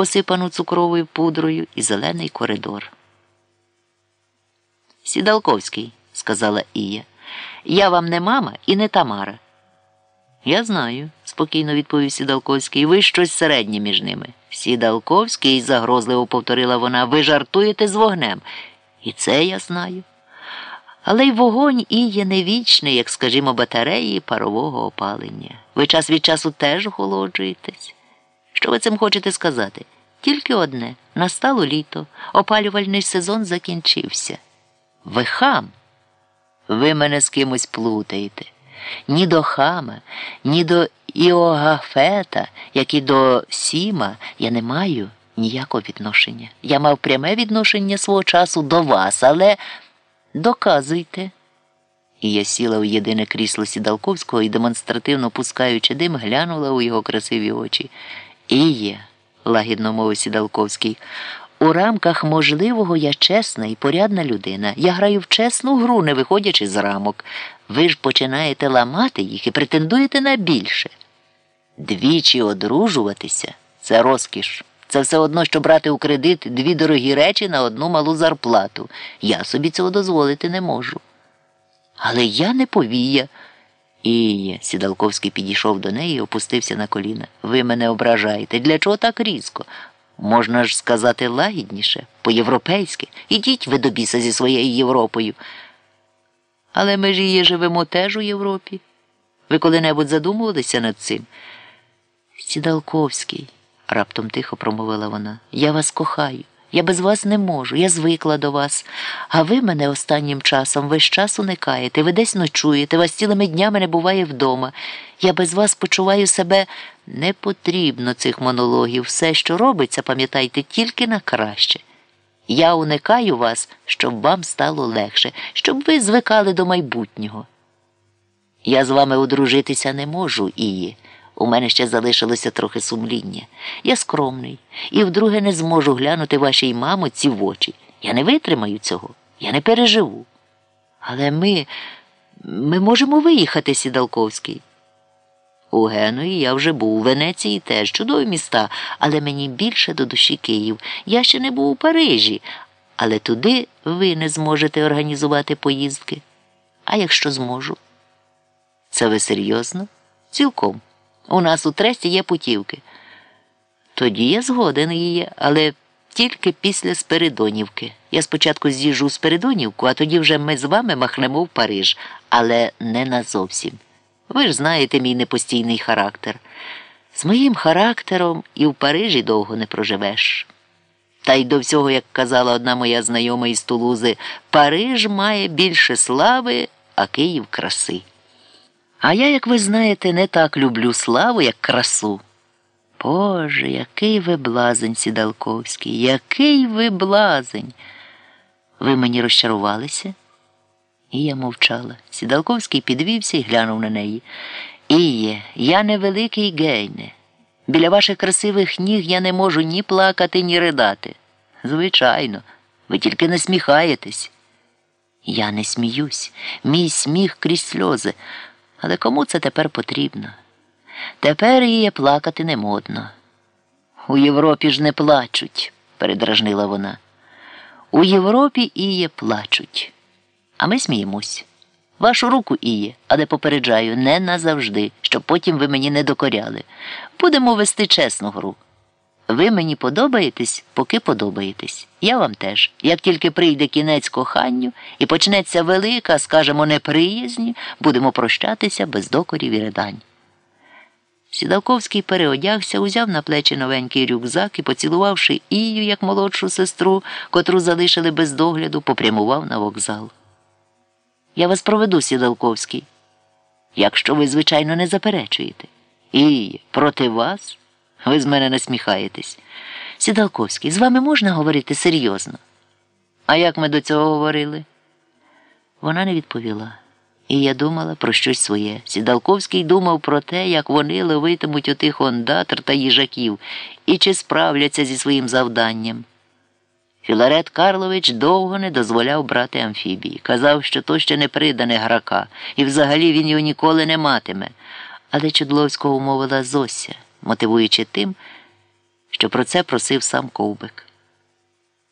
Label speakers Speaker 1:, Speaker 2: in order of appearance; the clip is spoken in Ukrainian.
Speaker 1: посипану цукровою пудрою, і зелений коридор. Сідалковський, сказала Ія, я вам не мама і не Тамара. Я знаю, спокійно відповів Сідалковський. Ви щось середнє між ними. Сідалковський, загрозливо повторила вона, ви жартуєте з вогнем. І це я знаю. Але й вогонь і є не вічний, як, скажімо, батареї парового опалення. Ви час від часу теж охолоджуєтесь. Що ви цим хочете сказати? Тільки одне настало літо, опалювальний сезон закінчився. Ви хам. Ви мене з кимось плутаєте. Ні до хама, ні до Іогафета, як і до Сіма, я не маю ніякого відношення. Я мав пряме відношення свого часу до вас, але доказуйте. І я сіла у єдине крісло Сідалковського і, демонстративно пускаючи дим, глянула у його красиві очі. І є, лагідно мовив Сідалковський. У рамках можливого я чесна і порядна людина. Я граю в чесну гру, не виходячи з рамок. Ви ж починаєте ламати їх і претендуєте на більше. Двічі одружуватися це розкіш. Це все одно, що брати у кредит дві дорогі речі на одну малу зарплату. Я собі цього дозволити не можу. Але я не повія. І Сідалковський підійшов до неї і опустився на коліна. Ви мене ображаєте. Для чого так різко? Можна ж сказати лагідніше, по-європейськи. Ідіть ви до біса зі своєю Європою. Але ми ж її живемо теж у Європі. Ви коли-небудь задумувалися над цим? Сідалковський, раптом тихо промовила вона, я вас кохаю. Я без вас не можу, я звикла до вас. А ви мене останнім часом весь час уникаєте, ви десь ночуєте, вас цілими днями не буває вдома. Я без вас почуваю себе не потрібно цих монологів. Все, що робиться, пам'ятайте, тільки на краще. Я уникаю вас, щоб вам стало легше, щоб ви звикали до майбутнього. Я з вами одружитися не можу, Ії. У мене ще залишилося трохи сумління. Я скромний і вдруге не зможу глянути вашій мамоці в очі. Я не витримаю цього, я не переживу. Але ми ми можемо виїхати, Сідалковський. У Генуї я вже був, у Венеції теж чудові міста, але мені більше до душі Київ. Я ще не був у Парижі, але туди ви не зможете організувати поїздки. А якщо зможу? Це ви серйозно? Цілком. У нас у тресті є путівки. Тоді я згоден її, але тільки після Спиридонівки. Я спочатку з'їжджу Спиридонівку, а тоді вже ми з вами махнемо в Париж, але не назовсім. Ви ж знаєте мій непостійний характер. З моїм характером і в Парижі довго не проживеш. Та й до всього, як казала одна моя знайома із Тулузи, Париж має більше слави, а Київ краси. А я, як ви знаєте, не так люблю славу, як красу. Боже, який ви блазень, Сідалковський, який ви блазень. Ви мені розчарувалися? І я мовчала. Сідалковський підвівся і глянув на неї. Іє, я невеликий гейне. Біля ваших красивих ніг я не можу ні плакати, ні ридати. Звичайно, ви тільки не сміхаєтесь. Я не сміюсь, мій сміх крізь сльози. Але кому це тепер потрібно? Тепер її плакати не модно. У Європі ж не плачуть, передражнила вона. У Європі іє плачуть. А ми сміємось. Вашу руку іє, але попереджаю, не назавжди, щоб потім ви мені не докоряли. Будемо вести чесну гру. Ви мені подобаєтесь, поки подобаєтесь. Я вам теж. Як тільки прийде кінець коханню і почнеться велика, скажемо, неприязнь, будемо прощатися без докорів і ридань. Сідавковський переодягся, узяв на плечі новенький рюкзак і, поцілувавши Ію, як молодшу сестру, котру залишили без догляду, попрямував на вокзал. Я вас проведу, Сідалковський, якщо ви, звичайно, не заперечуєте. І проти вас ви з мене насміхаєтесь. Сідалковський, з вами можна говорити серйозно? А як ми до цього говорили? Вона не відповіла. І я думала про щось своє. Сідалковський думав про те, як вони ловитимуть отих ондатр та їжаків і чи справляться зі своїм завданням. Філарет Карлович довго не дозволяв брати амфібії. Казав, що то ще не придане грака, і взагалі він його ніколи не матиме. Але Чудловського умовила Зося, мотивуючи тим, що про це просив сам ковбик.